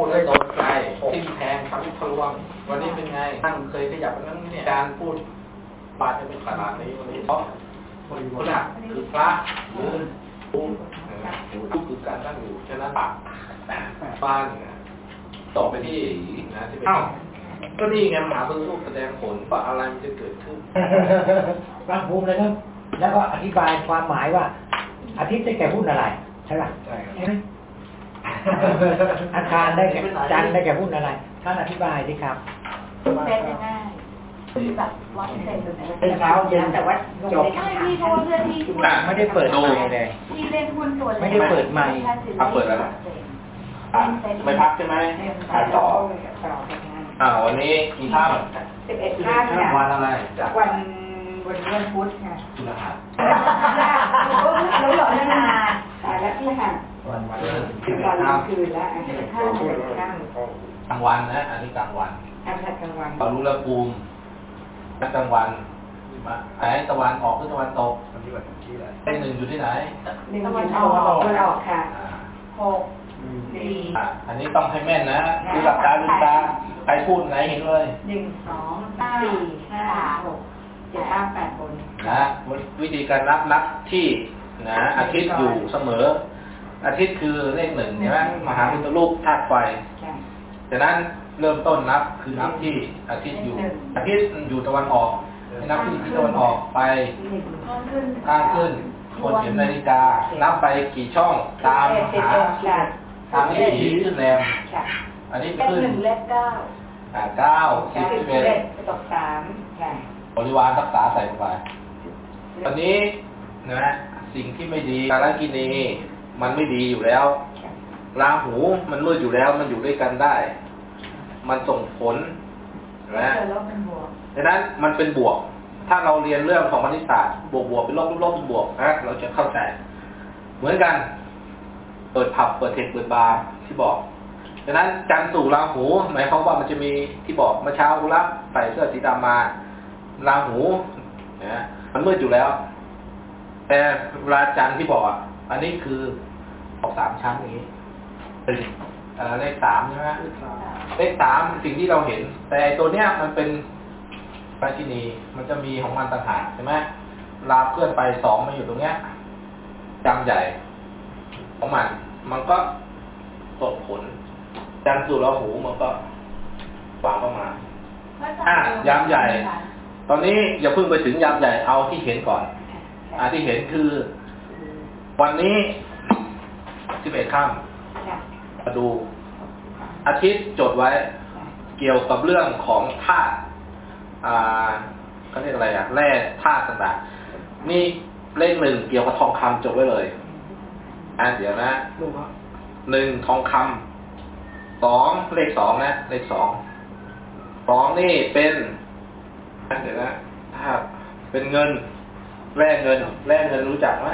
พูดแล้วตกใจทิ่มแทงทะลุทะลวง วันนี้เป็นไงท่านเคยขยับอันนั้นเนี่ยการพูดบาทจะเป็นขนาดนี้วันนี้เพราะคนพระคือพระหรือผู้ผู้คือการตั้งอยู่ฉะนั้นปากบ้านเนี่ยต่อไปที่นะที่เป็นอ้าวก็นี่ไงมหาพุทธรูปแสดงผลว่าอะไรมันจะเกิดขึ้นฟังภูมิเลยครับแล้วก็อธิบายความหมายว่าอาทิตย์ได้แก่หุ้นอะไรใช่ป่ะใช่ครับใช่ไหม อาคารได้แก่จันทร์ได้แก่หุ้นอะไร ท่านอธิบายสิครับเซตง่ายคือแบบร้อยเปอร์เซ็นต์เลยเป็นเช้าเย็นแต่ว่าลงในใช่คำถามพี่เพราะว่าเพื่อนที่อะไม่ได้เปิดไมค์เลยที่เล่นหุ้นตัวไม่ได้เปิดไมค์อะเปิดแล้วนะอะไม่พักใช่ไหมถ่ายต่อต่อจากงานอ่าวันนี้กี่ท่าสิบเอ็ดท่านเนี่ยวันอะไรวันวันนี้วันพุธค่ะสุรหัสรู้หรอนานาตายแล้วที่ค่ะ วันวันคือตอนกลางคืนแล้วอะสิบเอ็ดท่านสิบเอ็ดท่านกลางวันนะอันนี้กลางวันอากาศกลางวันเรารู้แล้วภูมิกลางวันมาไหนตะวันออกหรือตะวันตกเลขหนึ่งอยู่ที่ไหนหนึ่งวันออกวันออกค่ะอ่าหกสี่อะอันนี้ต้องให้แม่นนะดูหลับตาดูตาใครพูดไหนเห็นเลยหนึ่งสองสี่ห้าหกเจ็ดห้าแปดบนนะวิธีการนับนับที่นะอาทิตย์อยู่เสมอ อาทิตย์คือเลขหนึ่งใช่ไหมมหาพุทธรูปธาตุไฟค่ะจากนั้นเริ่มต้นนับคือนับที่อาทิตย์อยู่ อาทิตย์อยู่ตะวันออกให้นับที่ทิศตะวันออกไปหนึ่งข้างขึ้นข้างขึ้นคนเข็มนาฬิกา นับไปกี่ช่องตามเจ็ดหาเอ็ดค่ะตามวิถีขึ้นแรมค่ะอันนี้เลขขึ้นหนึ่งเลขเก้าอ่าเก้าสิสิบบสิบเอ็เอ็ดดตกสามค่ะบริวารรักษาใส่ลงไปตอนนี้นะสิ่งที่ไม่ดีการละกินี มันไม่ดีอยู่แล้วราหูมันมืดอยู่แล้วมันอยู่ด้วยกันได้ มันส่งผลนะดังนั้นมันเป็นบวก ถ้าเราเรียนเรื่องของคณิศาสตร์บวกบวกเป็นลบลบลบเป็นบวกนะเราจะเข้าใจ เหมือนกัน เปิดผับเปิดเทคเปิดบาร์ที่บอกดังนั้นจันสู่ราหูหมายความว่ามันจะมีที่บอกเมื่อเช้ากุลักใส่เสื้อสีดำมาราหูนะมันมืดอยู่แล้ว แต่เวลาจันที่บอกอะ อันนี้คือออกสามชั้นอย่างนี้เป็นเอ่อเลขสามใช่ไหมเลขสามสิ่งที่เราเห็น แต่ไอ้ตัวเนี้ยมันเป็นราชินีมันจะมีของมันต่างหากใช่ไหมลาเคลื่อนไปสองมาอยู่ตรงเนี้ยจำใหญ่ของมัน มันก็ส่งผลจันทร์สู่ราหูมันก็วางเข้ามาอะยามใหญ่ ตอนนี้อย่าเพิ่งไปถึงยามใหญ่เอาที่เห็นก่อน อ่าที่เห็นคือ วันนี้สิบเอ็ดค่ค่ะำมาดูอาทิตย์จดไว้เกี่ยวกับเรื่องของธาตุอ่าเขาเรียกอะไรอะแร่ธาตุต่างๆนี่เลขหนึ่งเกี่ยวกับทองคำจดไว้เลย อ่าเดี๋ยวนะหนึ่งทองคำสองเลขสองนะ เลขสองสองนี่เป็นอะเดี๋ยวนะธาตุเป็นเงิน แร่เงิน แร่เงินรู้จักไหม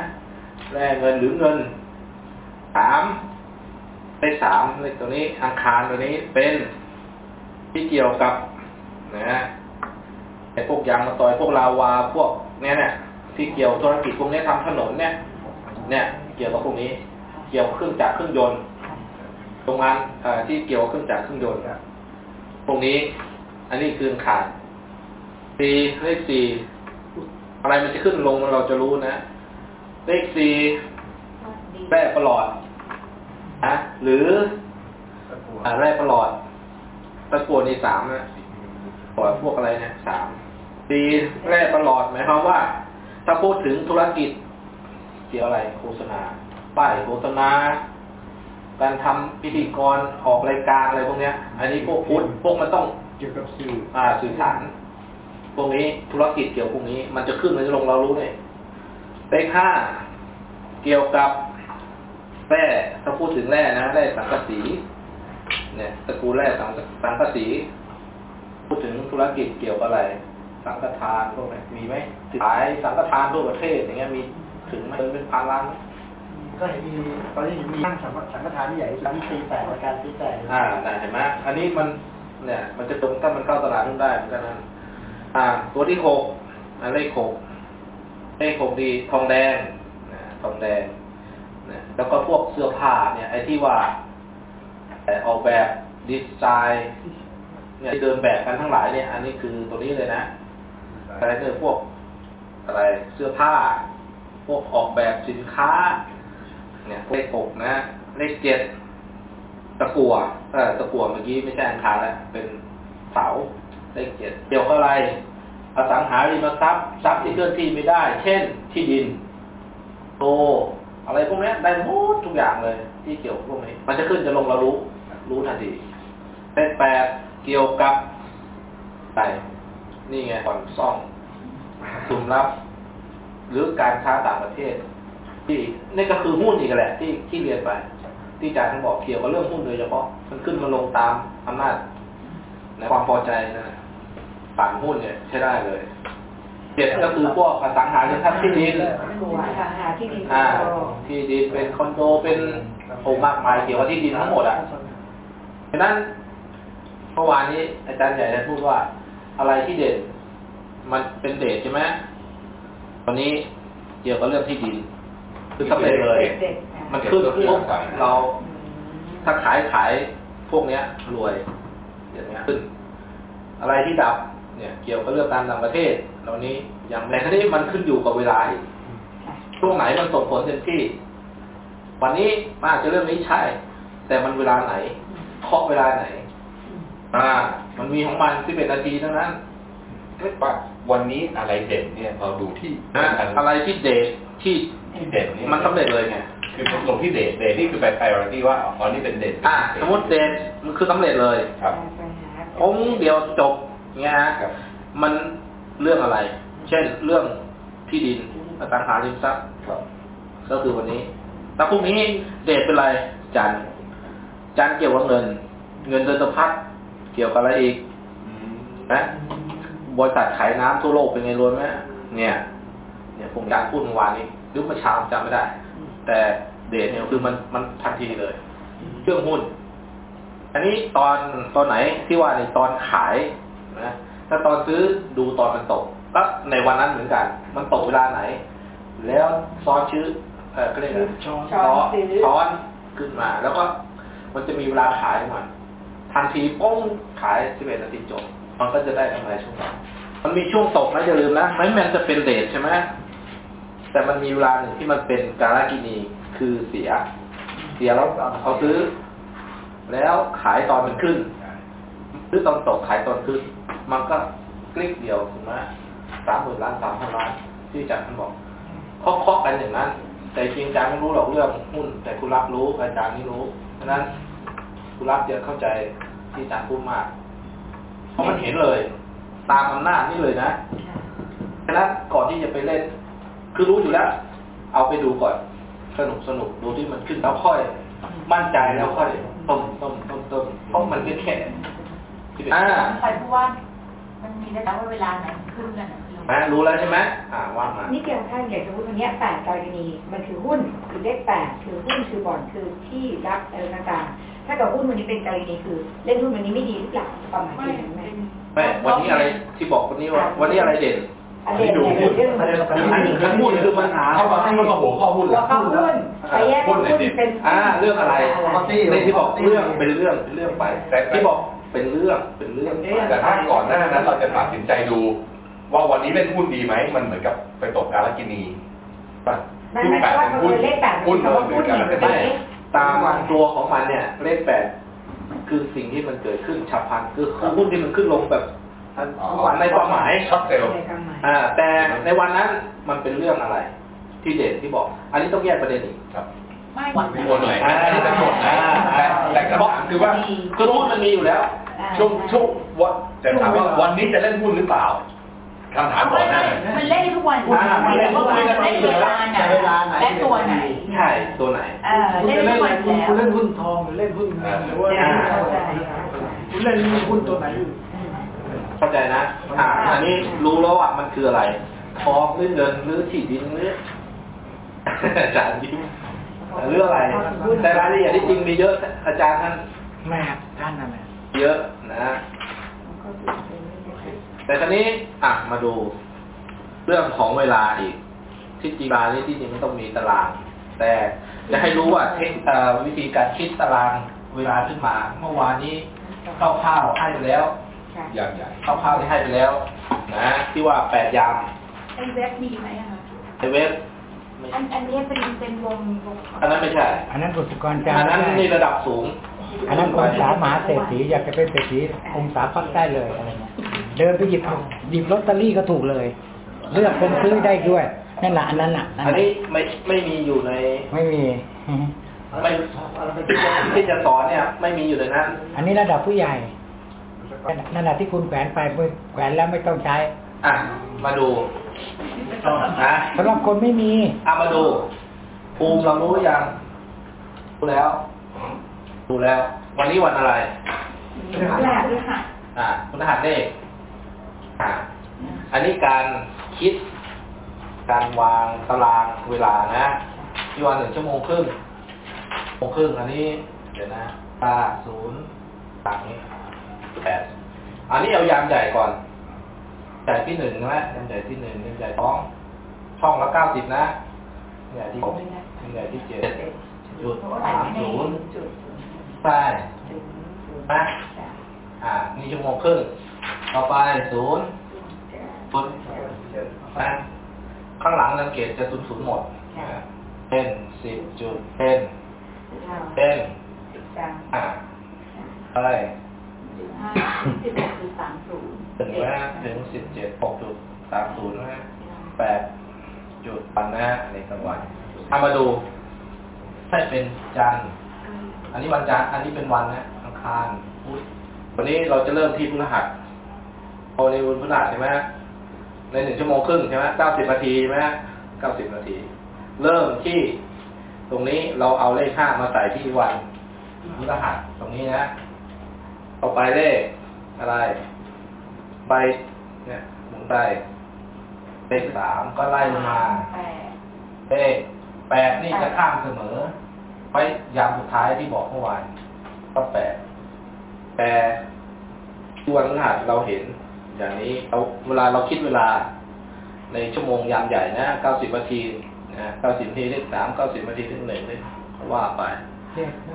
แร่เงินหรือเงินสามเลขสามเลขตัวนี้อังคารตัวนี้เป็นที่เกี่ยวกับนะฮะไอ้พวกยางมะตอยพวกลาวาพวกเนี้ยเนี่ยที่เกี่ยวธุรกิจพวกนี้ทำถนนเนี่ย เนี่ย เกี่ยวกับพวกนี้ เกี่ยวกับเครื่องจักรเครื่องยนต์โรงงานเอ่อที่เกี่ยวกับเครื่องจักรเครื่องยนต์นะพวกนี้ อันนี้คืออังคารสี่เลขสี่อะไรมันจะขึ้นลงเราจะรู้นะ เลขสี่แร่ประหลอดนะหรืออ่าแร่ประหลอดตะกัวในสามนะปล่อยพวกอะไรเนี่ยสามสี่แร่ประหลอดหมายความว่า ถ้าพูดถึงธุรกิจเกี่ยวอะไรโฆษณาป้ายโฆษณาการทำพิธีกรออกรายการอะไรพวกเนี้ย อันนี้พวกพุทธพวกมันต้องเกี่ยวกับสื่ออ่าสื่อสารพวกนี้ธุรกิจเกี่ยวพวกนี้ มันจะขึ้นมันจะลงเรารู้เลย เลขห้าเกี่ยวกับแร่ถ้าพูดถึงแร่นะแร่สังกะสีเนี่ยตระกูลแร่สังสังกะสี พูดถึงธุรกิจเกี่ยวกับอะไร สังฆทานพวกนี้มีไหมขายสังฆทานทั่วประเทศอย่างเงี้ยมีถึงไหมเป็นพันล้านไหมก็เห็นมีตอนนี้เห็นมีตั้งสัมสังฆทานที่ใหญ่ร้านตีแตกการตีแตกอ่าน่ะเห็นไหมอันนี้มันเนี่ย มันจะตรงถ้ามันเข้าตลาดนู่นได้เหมือนกันนะอ่า ตัวที่หกอ่าเลขหก เลขหกดีทองแดงนะทองแดงนะแล้วก็พวกเสื้อผ้าเนี่ย ไอ้ที่ว่าออกแบบดีไซน์เนี่ยเดินแบบกันทั้งหลายเนี่ย อันนี้คือตัวนี้เลยนะอะไรเนี่ยพวกอะไรเสื้อผ้า พวกออกแบบสินค้า เนี่ยเลขหกนะเลขเจ็ดตะกัวเออตะกัวเมื่อกี้ไม่ใช่อังคารแล้วเป็นเสาเลขเจ็ดเกี่ยวกับอะไร อสังหาริมทรัพย์ทรัพย์ที่เคลื่อนที่ไม่ได้ เช่น ที่ดินโตอะไรพวกนี้ได้หมดทุกอย่างเลย ที่เกี่ยวพวกนี้ มันจะขึ้นจะลงเรารู้ รู้ทันทีเลขแปดเกี่ยวกับอะไรนี่ไงก่อนซ่องสุ่มรับ หรือการค้าต่างประเทศ ที่นี่ก็คือหุ้นอีกแหละ ที่ที่เรียนไป ที่อาจารย์ท่านบอกเกี่ยวกับเรื่องหุ้นโดยเฉพาะมันขึ้นมาลงตามอำนาจในความพอใจนะ ปั่นหุ้นเนี่ยใช้ได้เลยเจ็ดก็คือพวกอสังหาริมทรัพย์ที่ดินกลัวค่ะหาที่ดินอ่าที่ดินเป็นคอนโดเป็นโอ้มากมายเกี่ยวกับที่ดินทั้งหมดอะฉะนั้นเมื่อวานนี้อาจารย์ใหญ่ได้พูดว่า อะไรที่เด่นมันเป็นเดชใช่ไหมวันนี้เกี่ยวกับเรื่องที่ดิน คือสำเร็จเลยเด็กๆค่ะมันขึ้นปุ๊บเรา ถ้าขายขายพวกเนี้ย รวยอย่างเงี้ยขึ้น อะไรที่ดับ เนี่ยเกี่ยวกับเรื่องการต่างประเทศเหล่านี้อย่างแต่ทีนี้มันขึ้นอยู่กับเวลาอีกค่ะช่วงไหนมันส่งผลเต็มที่ วันนี้มันอาจจะเรื่องนี้ใช่ แต่มันเวลาไหนเคาะเวลาไหน อ่า มันมีของมันที่เป็นนาทีเท่านั้นเรียกว่าวันนี้อะไรเด่นเนี่ยเราดูที่นะอันอะไรที่เดทที่ที่เด่นเนี่ยมันสำเร็จเลยไงคือลงที่เด่นเด่นนี่คือเป็น priority ว่าอ๋อนี่เป็นเด่นอ่าสมมติเดทมันคือสำเร็จเลยครับปัญหาองค์เดียวจบ เงี้ยฮะครับมันเรื่องอะไร เช่นเรื่องที่ดินอสังหาริมทรัพย์ครับก็คือวันนี้แต่พรุ่งนี้เดทเป็นอะไรจันทร์จันทร์เกี่ยวกับเงิน เงินเดินสะพัดเกี่ยวกับอะไรอีกอืมนะบริษัทขายน้ำทั่วโลกเป็นไงรวยไหมเนี่ย เนี่ยผมการพูดเมื่อวานนี้หรือเมื่อเช้าจำไม่ได้ แต่เดทเนี่ยคือมันมันทันทีเลยเรื่องหุ้น อันนี้ตอนตอนไหนที่ว่าในตอนขาย นะถ้าตอนซื้อดูตอนมันตกก็ในวันนั้นเหมือนกัน มันตกเวลาไหน แล้วซ้อนชื่อเออก็เรียกอะไรช้อนช้อนซื้อช้อนขึ้นมา แล้วก็มันจะมีเวลาขายมันทันทีป้งขาย11นาทีจบ มันก็จะได้กำไรช่วงนั้นมันมีช่วงตกนะอย่าลืมนะไม่มันจะเป็นเดทใช่ไหมแต่มันมีเวลาหนึ่งที่มันเป็นการากินีคือเสีย เสียแล้วเอาซื้อ แล้วขายตอนมันขึ้นซื้อตอนตกขายตอนขึ้น มันก็คลิกเดียวถูกไหมสามหมื่นล้านสามพันล้านที่อาจารย์ท่านบอกเคาะเคาะกันอย่างนั้น แต่จริงอาจารย์ไม่รู้หรอกเรื่องหุ้น แต่คุณรับรู้อาจารย์นี่รู้ฉะนั้นคุณรับจะเข้าใจที่อาจารย์พูดมาก เพราะมันเห็นเลย ตามอำนาจนี่เลยนะฉะนั้นก่อนที่จะไปเล่น คือรู้อยู่แล้ว เอาไปดูก่อนสนุกสนุกดูที่มันขึ้นแล้วค่อย มั่นใจแล้วค่อยต้มต้มต้มต้มเพราะมันแค่แค่ที่เป็นอ่าใครพูดว่า มันมีได้แล้วว่าเวลาไหนขึ้นกันอะคืออ่ารู้แล้วใช่ไหมอ่าว่ามานี่เกี่ยวข้างอย่างสมมติวันเนี้ยแปดกรณีมันคือหุ้นคือเลขแปดคือหุ้นคือบ่อนคือที่รับอะไรต่างๆถ้ากับหุ้นวันนี้เป็นกรณีคือ เล่นหุ้นวันนี้ไม่ดีหรือเปล่าประมาณไม่นี้ไหมไม่วันนี้อะไรที่บอกวันนี้ว่า วันนี้อะไรเด่นอันเด่นเนี่ยคือเรื่องประเด็นสำคัญอันนี้คือหุ้นคือปัญหาเข้ามาให้เข้ามาหัวข้อหุ้นหัแล้ววข้อหุ้นไปแยกว่าหุ้นเป็นอ่าเรื่องอะไรในที่บอกเรื่องเป็นเรื่องเป็นเรื่องไป แต่ที่บอก เป็นเรื่องเป็นเรื่องไปแต่ถ้าก่อนหน้านั้นเราจะตัดสินใจดู ว่าวันนี้เล่นหุ้นดีไหมมันเหมือนกับไปตกการกินีป่ะไม่ไม่เพราะว่ามันเลขแปดหุ้นเพราะว่าหุ้นกาเนี่ยรมันกิเป็นนีเลขตามตัวของมันเนี่ย เลขแปดคือสิ่งที่มันเกิดขึ้นฉับพลันคือคือหุ้นที่มันขึ้นลงแบบในความหมายช็อตเซลล์ในความหมายอ่า แต่ในวันนั้นมันเป็นเรื่องอะไร ที่เด่นที่บอก อันนี้ต้องแยกประเด็นอีกครับไม่หวังมีหมวดไหนอันนี้เป็นหมวดไหนแต่แต่คำถามคือว่าคือหุ้นมันมีอยู่แล้ว ช่วงช่วงวันจะถามว่าวันนี้จะเล่นหุ้นหรือเปล่าคำถามก่อนหน้านั้นมันเล่นทุกวันอ่ามันเล่นทุกวันแต่ว่ามันเล่นเวลาไหนและตัวไหนใช่ตัวไหนเออคุณเล่นจะทุเล่นกอะไรวันคุณแล้วคุณเล่นหุ้นทองหรือเล่นหุ้นเงินหรือว่าอ่าคุณเล่นหุ้นตัวไหนอยู่เข้าใจนะอ่าอันนี้รู้แล้วว่ามันคืออะไรทองหรือเงินหรือที่ดินหรืออาจารย์ยิ้มเรื่องอะไรแต่รายละเอียดที่จริงมีเยอะอาจารย์ท่านแม่ท่านนั่นแหละ เยอะนะ แต่คราวนี้อะมาดูเรื่องของเวลาอีก ที่จริงเวลานี่ที่จริงมันต้องมีตาราง แต่จะให้รู้ว่าเทคเอ่อวิธีการคิดตารางเวลาขึ้นมา เมื่อวานนี้คร่าวๆให้ไปแล้วค่ะอย่างใหญ่คร่าวๆที่ให้ไปแล้ว นะที่ว่าแปดยามไอเว็บมีไหมอะคะในเว็บไม่อันอันนี้เป็นเป็นวงวงอันนั้นไม่ใช่ อันนั้นบุตรกรจาอันนั้นนี่ระดับสูง อันนั้นองศามหาเศรษฐีอยากจะเป็นเศรษฐีองศาพักได้เลยอะไรเงี้ยเดินไปหยิบเอาหยิบลอตเตอรี่ก็ถูกเลย เลือกคนซื้อได้ด้วยนั่นแหละอันนั้นอะอันนี้ไม่ไม่มีอยู่ใน ไม่มีไม่ที่จะสอนเนี่ย ไม่มีอยู่ในนั้น อันนี้ระดับผู้ใหญ่นั่นแหละที่คุณแขวนไปแขวนแล้วไม่ต้องใช้ อะ มาดูนะสำหรับคนไม่มีเอามาดูภูมิเรารู้หรือยังรู้แล้ว รู้แล้ว วันนี้วันอะไรพฤหัสพฤหัสอ่าคุณรหัสเลขอ่าอันนี้การคิด การวางตารางเวลานะที่วันหนึ่งชั่วโมงครึ่งชั่วโมงครึ่งอันนี้ เดี๋ยวนะตาศูนย์ต่างนี้แปดอันนี้เอายามใหญ่ก่อนใหญ่ที่หนึ่งนะยามใหญ่ที่หนึ่งยามใหญ่ท้อง ช่องละเก้าสิบนะใหญ่ที่หกใหญ่ที่เจ็ดจุดสามศูนย์ ใช่นะอ่านี่ชั่วโมงครึ่งต่อไปศูนย์ศูนย์นะข้างหลังสังเกตจะศูนย์ศูนย์หมดอ่าเป็นสิบจุดเป็นเป็นอ่าอะไรจุดห้าสิบหกจุดสามศูนย์ถึงนะถึงสิบเจ็ดหกจุดสามศูนย์นะฮะแปดจุดปันนะฮะในกลางวันเอามาดูให้เป็นจันทร์ อันนี้วันจันทร์อันนี้เป็นวันนะอังคารพุธวันนี้เราจะเริ่มที่พฤหัสพอในวันพฤหัสใช่ไหมฮะในหนึ่งชั่วโมงครึ่งใช่ไหมเก้าสิบนาทีใช่ไหมฮะเก้าสิบนาที เริ่มที่ตรงนี้เราเอาเลขห้ามาใส่ที่วันพฤหัสตรงนี้นะเอาไปเลขอะไร ไปเนี่ยหมุนไปเลขสามก็ไล่ลงมาแปดเลขแปดนี่จะข้ามเสมอ ไปยามสุดท้ายที่บอกเมื่อวานก็แปดแต่ทวนรหัสเราเห็น อย่างนี้เราเวลาเราคิดเวลา ในชั่วโมงยามใหญ่นะเก้าสิบนาทีนะเก้าสิบนาทีเลขสามเก้าสิบนาทีเลขหนึ่งเลขว่าไป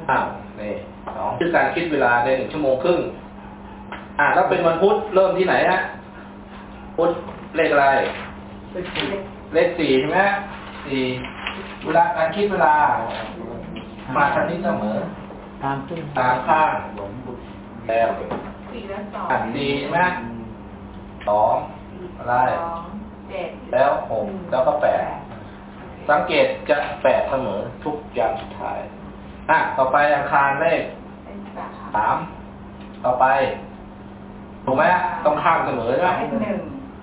อ้าวนี่สองคือการคิดเวลาในหนึ่งชั่วโมงครึ่งอ่าแล้วเป็นวันพุธเริ่มที่ไหนฮะพุธเลขอะไรเลขสี่ใช่ไหมสี่เวลาการคิดเวลา มาทางนี้เสมอ ตามขึ้นตามข้างแต้มสี่และสองอ่านสี่ใช่ไหมสองอะไรสองเจ็ดแล้วหกแล้วก็แปดสังเกตจะแปดเสมอทุกยามสุดท้ายอะต่อไปอังคารเลขเป็นสามสามต่อไปถูกไหมต้องข้ามเสมอใช่ไหม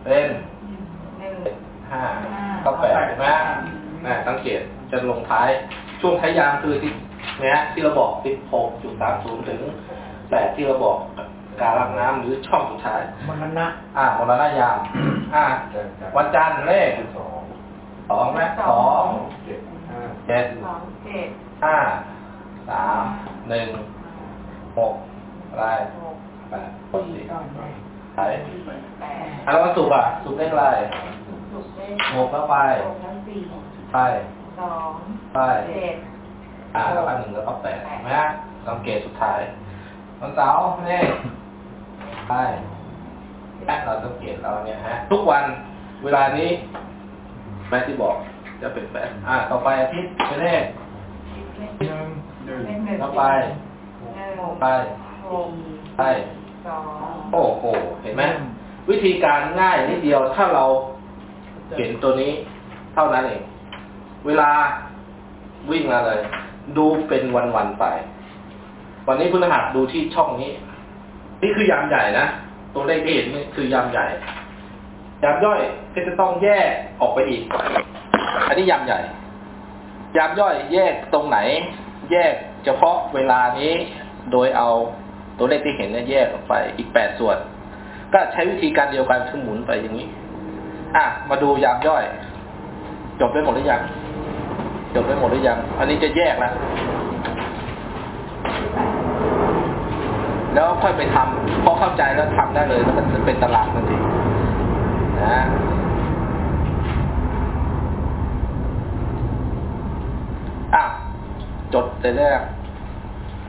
เลขหนึ่งเป็นหนึ่งห้าก็แปดใช่ไหมนะสังเกตจะลงท้าย ช่วงท้ายยามคือที่เนี้ยที่เราบอกสิบหกจุดสามศูนย์ถึงแปดที่เราบอกการรับน้ำหรือช่องสุดท้ายมรณะอ่ามรณะยามอ่าวันจันทร์เลขสองสองนะสองเจ็ดห้าเจ็ดสองเจ็ดห้าสามหนึ่งหกอะไรหกแปดสี่ก่อนได้ไปแปดอะแล้ววันศุกร์อะศุกร์เลขอะไรสุกเลขหกแล้วไปหกแล้วสี่ไป สองไปเจ็ดอ่าแล้วอันหนึ่งแล้วก็แปดเห็นไหมฮะสังเกตสุดท้ายวันเสาร์นี่ไปแอดเราสังเกตเราเนี่ยฮะ ทุกวันเวลานี้แม่ที่บอกจะเป็นแปดอ่า ต่อไปอาทิตย์เป็นเลขเลขหนึ่งหนึ่งเลขหนึ่งต่อไปหนึ่งไปหกไปสองโอ้โหเห็นไหมวิธีการง่ายนิดเดียวถ้าเราเห็นตัวนี้เท่านั้นเอง เวลาวิ่งมาเลย ดูเป็นวันๆไป วันนี้พฤหัสดูที่ช่องนี้ นี่คือยามใหญ่นะตัวเลขที่เห็นนี่คือยามใหญ่ยามย่อยก็จะต้องแยกออกไปอีก อันนี้ยามใหญ่ ยามย่อยแยกตรงไหน แยกเฉพาะเวลานี้ โดยเอาตัวเลขที่เห็นเนี่ยแยกออกไปอีกแปดส่วน ก็ใช้วิธีการเดียวกันคือหมุนไปอย่างนี้ อะ มาดูยามย่อย จบได้หมดหรือยัง จบได้หมดหรือยัง อันนี้จะแยกแล้วแล้วค่อยไปทำพอเข้าใจแล้วทำได้เลย แล้วก็จะเป็นตารางทันทีนะอะ จดแต่แรก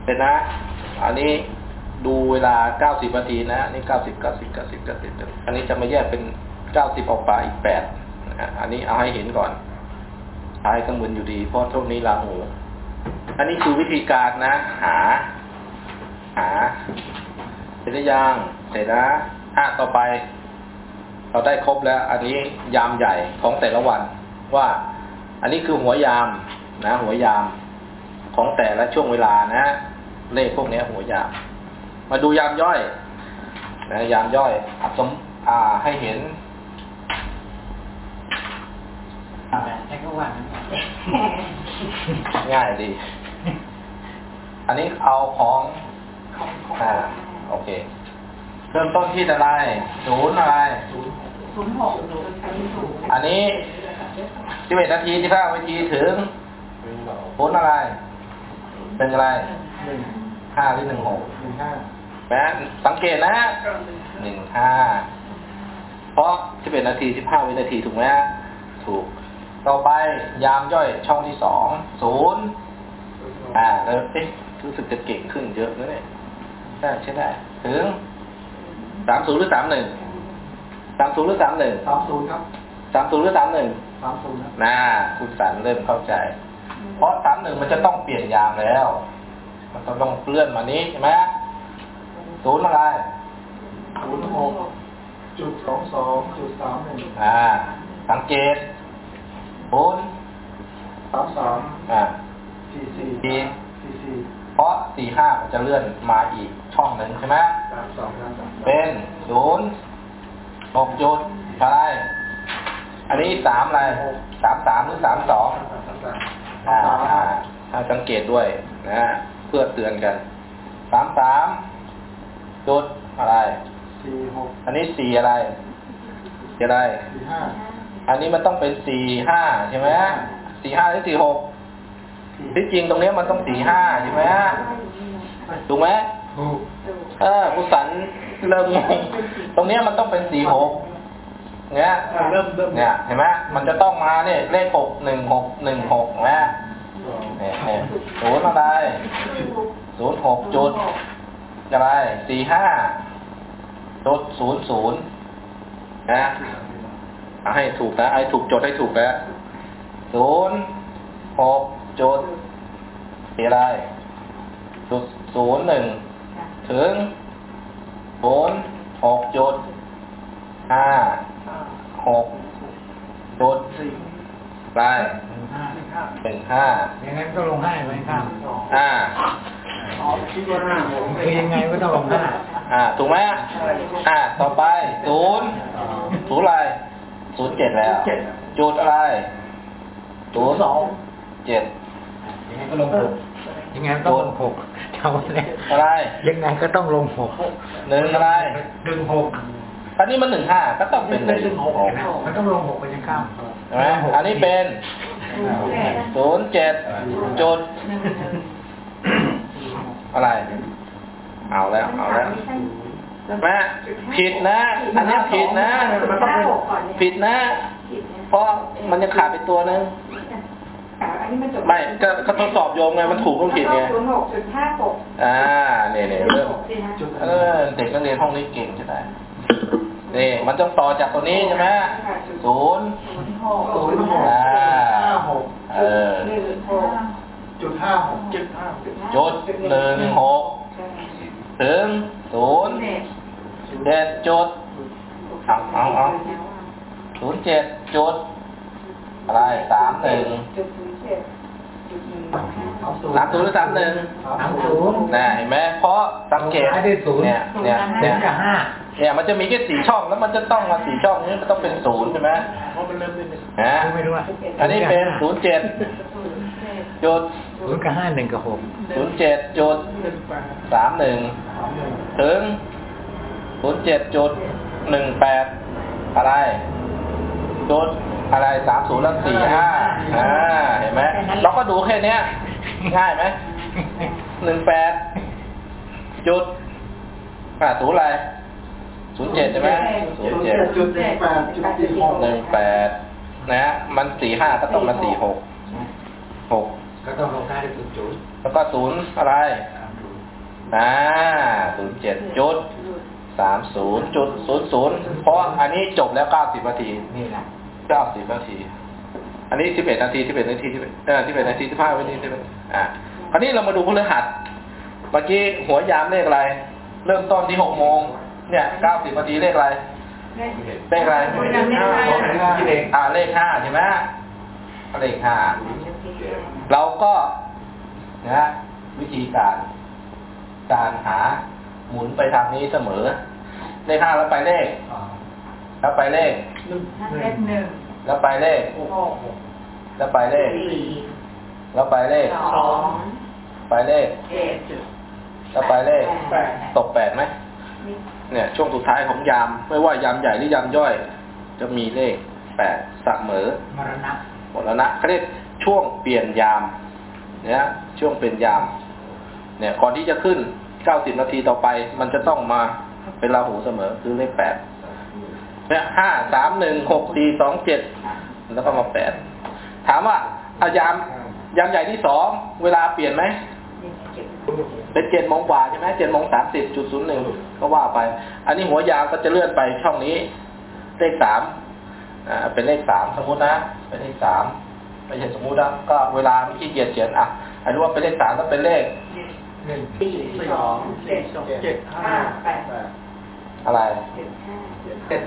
เป็นนะ อันนี้ดูเวลา 90 นาทีนะ นี่ 90 90 90 90 อันนี้จะมาแยกเป็น 90 ออกไปอีก8นะอันนี้เอาให้เห็นก่อน ท้ายก็มึนอยู่ดี เพราะช่วงนี้ลาหูอันนี้คือวิธีการนะ หา หาเสร็จยังเสร็จนะอะต่อไป เราได้ครบแล้ว อันนี้ยามใหญ่ของแต่ละวันว่า อันนี้คือหัวยามนะ หัวยามของแต่ละช่วงเวลานะเลขพวกนี้หัวยาม มาดูยามย่อยนะยามย่อยอับสมอ่าให้เห็น ให้เขาว่างั้นง่ายดี อันนี้เอาของอ่าโอเค เริ่มต้นที่อะไรศูนย์อะไรศูนย์หกหนูเป็นศูนย์อันนี้สิบเอ็ดนาทีที่ข้าวิธีถึงศูนย์อะไรเป็นอะไรห้าหรือหนึ่งหกแม้สังเกตนะหนึ่งห้าเพราะสิบเอ็ดนาทีสิบห้าวินาทีถูกไหมถูก ต่อไปยามย่อยช่องที่สองศูนย์อ่าแล้วเอ๊ะรู้สึกจะเก่งขึ้นเยอะนะเนี่ยใช่ใช่ได้ถึงสามศูนย์หรือสามหนึ่งสามศูนย์หรือสามหนึ่งสามศูนย์ครับสามศูนย์หรือสามหนึ่งสามศูนย์ครับน่าคุณสันเริ่มเข้าใจ เพราะสามหนึ่งมันจะต้องเปลี่ยนยามแล้ว มันต้องต้องเลื่อนมานี้ใช่ไหมศูนย์อะไรศูนย์หกจุดสองสองจุดสามหนึ่งอ่า สังเกต ศูนย์สามสามอ่าสี่สี่สี่สี่สี่เพราะสี่ห้ามันจะเลื่อนมาอีกช่องหนึ่งใช่ไหมสามสองสามสามเป็นศูนย์หกจุดอะไร อันนี้สามอะไรสามสามหรือสามสองสามสามอ่าอ่าให้สังเกตด้วยนะเพื่อเตือนกันสามสามจุดอะไรสี่หกอันนี้สี่อะไรสี่อะไรสี่ห้า อันนี้มันต้องเป็นสี่ห้าใช่ไหมสี่ห้าหรือสี่หกที่จริงตรงเนี้ยมันต้องสี่ห้าใช่ไหมถูกไหมถูกเออกุสันเริ่มงงตรงเนี้ยมันต้องเป็นสี่หกเนี้ยเริ่มเริ่มเนี่ยเห็นไหมมันจะต้องมาเนี่ยเลขหกหนึ่งหกหนึ่งหกนะเนี่ยเนี่ยศูนย์อะไรศูนย์หกจุดอะไรสี่ห้าจุดศูนย์ศูนย์นะเอา ให้ถูกนะไอ้ถูกจดให้ถูกนะศูนย์หกจุดสี่อะไรจุดศูนย์หนึ่งถึงศูนย์หกจุดห้าหกจุดอะไรหนึ่งห้าหนึ่งห้ายังไงก็ลงห้าไว้ข้างอ่าคิดว่าห้าคือยังไงก็ต้องลงห้าอ่า ถูกไหมอ่า ต่อไปศูนย์ศูนย์อะไร ศูนย์เจ็ดแล้วจุดอะไร ศูนย์สองเจ็ด ยังไงก็ลงหกยังไงก็ต้องลงหกเท่านั้นอะไร ยังไงก็ต้องลงหกหนึ่งอะไรหนึ่งหกอันนี้มันหนึ่งห้าก็ต้องเป็นหนึ่งหกมันต้องลงหกไปยังข้ามใช่ไหมอันนี้เป็นศูนย์เจ็ดจุดอะไร เอาแล้ว เอาแล้ว แม่ผิดนะ อันนี้ผิดนะมันต้องหกก่อนผิดนะ เพราะมันยังขาดไปตัวนึงอันนี้มันจบไม่ก็ก็ทดสอบโยมไงมันถูกต้องผิดไงศูนย์หกจุดห้าหกอ่าเนี่ยเนี่ยเริ่มสินะเออเด็กนักเรียนห้องนี้เก่งใช่ไหมนี่มันต้องต่อจากตัวนี้ใช่ไหมศูนย์ศูนย์หกศูนย์หกอ่าห้าหกเออหนึ่งหกจุดห้าหกจุดห้าจุดหนึ่งหกถึงศูนย์ เจ็ดเจ็ดจุดเอาเอาเอาศูนย์เจ็ดจุด อะไรสามหนึ่งจุดศูนย์เจ็ดจุดหนึ่งห้าสามศูนย์หรือสามหนึ่งสามศูนย์นะเห็นไหมเพราะสังเกตลงท้ายด้วยศูนย์เนี่ย เนี่ยเจ็เนี่ดยกับห้าเนี่ยมันจะมีแค่สี่ช่องแล้วมันจะต้องมาสี่ช่องนี้มันต้องเป็นศูนย์ใช่ไหมเพราะมันเริ่มด้วยนะไม่รู้อะอันนี้เป็นศูนย์เจ็ดศูนย์เจ็ดจุดศูนย์กับห้าหนึ่งกับหกศูนย์เจ็ดจุดสามหนึ่งถึง ศูนย์เจ็ดจุดหนึ่งแปดอะไร จุดอะไรสามศูนย์แล้วสี่ห้าอ่าเห็นไหมเราก็ดูแค่เนี้ยง่ายไหมหนึ่งแปดจุดอ่าศูนย์อะไรศูนย์เจ็ดใช่ไหมศูนย์เจ็ดจุดหนึ่งแปดจุดสี่หกหนึ่งแปดนะฮะมันสี่ห้าก็ต้องมาสี่หกหกก็ต้องลงท้ายด้วยศูนย์จุดแล้วก็ศูนย์อะไรอ่าศูนย์เจ็ดจุด สามศูนย์จุดศูนย์ศูนย์เพราะอันนี้จบแล้วเก้าสิบนาทีนี่แหละเก้าสิบนาที อันนี้สิบเอ็ดนาทีสิบเอ็ดนาทีสิบเอ็ดเออสิบเอ็ดนาทีสิบห้านาทีสิบเอ็ดอ่าคราวนี้เรามาดูพฤหัสเมื่อกี้หัวยามเลขอะไร เริ่มต้นที่หกโมงเนี่ยเก้าสิบนาทีเลขอะไรเลขอะไรที่เองอ่าเลขห้าใช่ไหมเลขห้าเราก็นะวิธีการการหา หมุนไปทางนี้เสมอ เลขห้าแล้วไปเลขแล้วไปเลขเลขหนึ่งแล้วไปเลขหกแล้วไปเลขสี่แล้วไปเลขสองไปเลขเจ็ดแล้วไปเลขแปดตกแปดไหมเนี่ยช่วงสุดท้ายของยาม ไม่ว่ายามใหญ่หรือยามย่อย จะมีเลขแปดเสมอมรณะหมดแล้วนะเขาเรียกช่วงเปลี่ยนยาม เนี่ยช่วงเปลี่ยนยาม เนี่ยก่อนที่จะขึ้น เก้าสิบนาทีต่อไป มันจะต้องมาเป็นราหูเสมอคือเลขแปดเนี่ยห้าสามหนึ่งหกสี่สองเจ็ดแล้วก็มาแปดถามว่าอายามยามใหญ่ที่สองเวลาเปลี่ยนไหมเป็นเจ็ดโมงกว่าใช่ไหมเจ็ดโมงสามสิบจุดศูนย์หนึ่งก็ว่าไป อันนี้หัวยาวก็จะเลื่อนไปช่องนี้ เลขสามอ่าเป็นเลขสามสมมตินะ เป็นเลขสามไม่ใช่สมมตินะก็เวลาไม่ขี้เกียจเขียนอะอันนี้ว่าเป็นเลขสามก็เป็นเลข หนึ่งสี่สองเจ็ดเจ็ดห้าแปดอะไรเจ็ดห้าเจ็ด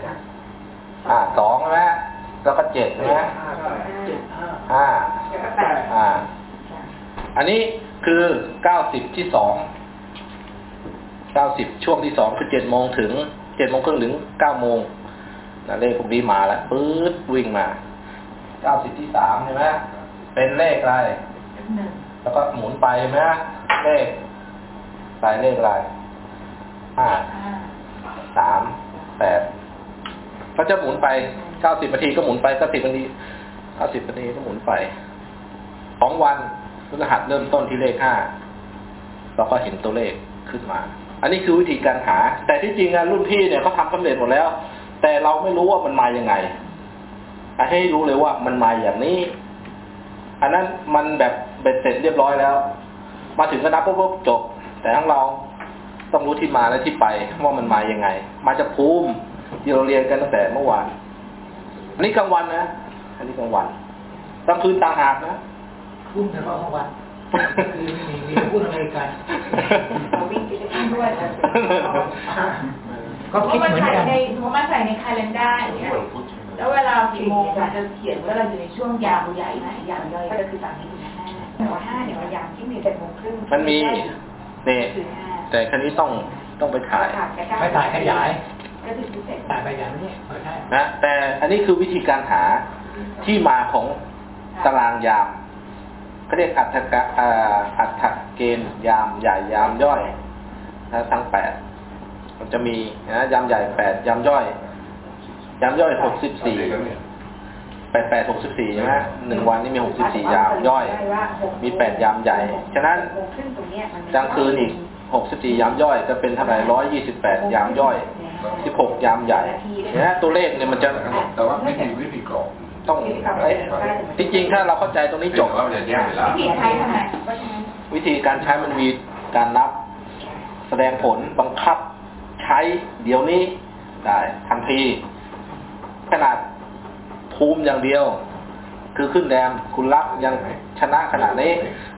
อ่าสองใช่ไหมแล้วก็เจ็ดใช่ไหมเจ็ดห้าห้าแล้วก็แปดอ่า อันนี้คือเก้าสิบที่สองเก้าสิบช่วงที่สองคือเจ็ดโมงถึงเจ็ดโมงครึ่งถึงเก้าโมงนะเลขพวกนี้มาแล้วปื๊ดวิ่งมาเก้าสิบที่สามใช่ไหมเป็นเลขอะไรหนึ่งแล้วก็หมุนไปใช่ไหมเลข ไปเลขอะไรห้าห้าสามแปดก็จะหมุนไปเก้าสิบนาทีก็หมุนไปเก้าสิบนาทีเก้าสิบนาทีก็หมุนไป ของวันพฤหัสเริ่มต้นที่เลขห้าเราก็เห็นตัวเลขขึ้นมา อันนี้คือวิธีการหา แต่ที่จริงอะรุ่นพี่เนี่ยเขาทำสำเร็จหมดแล้ว แต่เราไม่รู้ว่ามันมายังไงให้รู้เลยว่ามันมาอย่างนี้ อันนั้นมันแบบเบ็ดเสร็จเรียบร้อยแล้ว มาถึงก็นับปุ๊บจบ แต่ทั้งเราต้องรู้ที่มาและที่ไปว่ามันมายังไง มาจากภูมิที่เราเรียนกันตั้งแต่เมื่อวานอันนี้กลางวันนะอันนี้กลางวันกลางคืนต่างหากนะพุ่งเฉพาะเมื่อวันคือมีมีพูดอเมริกันเราวิ่งไปเล่นด้วยก็คิดเหมือนกันในเพราะมันใส่ในคาล endar อย่างเงี้ยแล้วเวลากี่โมงมันจะเขียนว่าเราอยู่ในช่วงยาวใหญ่ไหนยาวย่อยก็คือตามนี้นะห้าแต่ว่าห้าเนี่ยมันยามที่มีเจ็ดโมงครึ่งมันมี นี่คือห้าแต่คันนี้ต้องต้องไปถ่ายไปถ่ายขยายก็คือพิเศษถ่ายไปอย่างนี้เออใช่นะแต่อันนี้คือวิธีการหาที่มาของตารางยามเขาเรียกอัตถกะอ่าอัตถเกณฑ์ยามใหญ่ยามย่อยนะทั้งแปดมันจะมีนะยามใหญ่แปดยามย่อย ยามย่อยหกสิบสี่ แปดแปดหกสิบสี่ใช่ไหมหนึ่งวันนี้มีหกสิบสี่ยามย่อย มีแปดยามใหญ่ ฉะนั้นโมงครึ่งตรงเนี้ยมันกลางคืนอีกหกสิบสี่ยามย่อยจะเป็นเท่าไหร่ร้อยยี่สิบแปดยามย่อยสิบหกยามใหญ่เนี่ยตัวเลขเนี่ยมันจะแต่ว่าวิธีวิธีกรอกต้องเอ้ยที่จริงถ้าเราเข้าใจตรงนี้จบว่ามันจะแยกเวลาวิธีใช้ทำไมเพราะฉะนั้นวิธีการใช้มันมีการนับ แสดงผลบังคับ ใช้เดี๋ยวนี้ได้ทันที ขนาด ภูมิอย่างเดียว คือขึ้นแดมคุณรักยังชนะขนาดนี้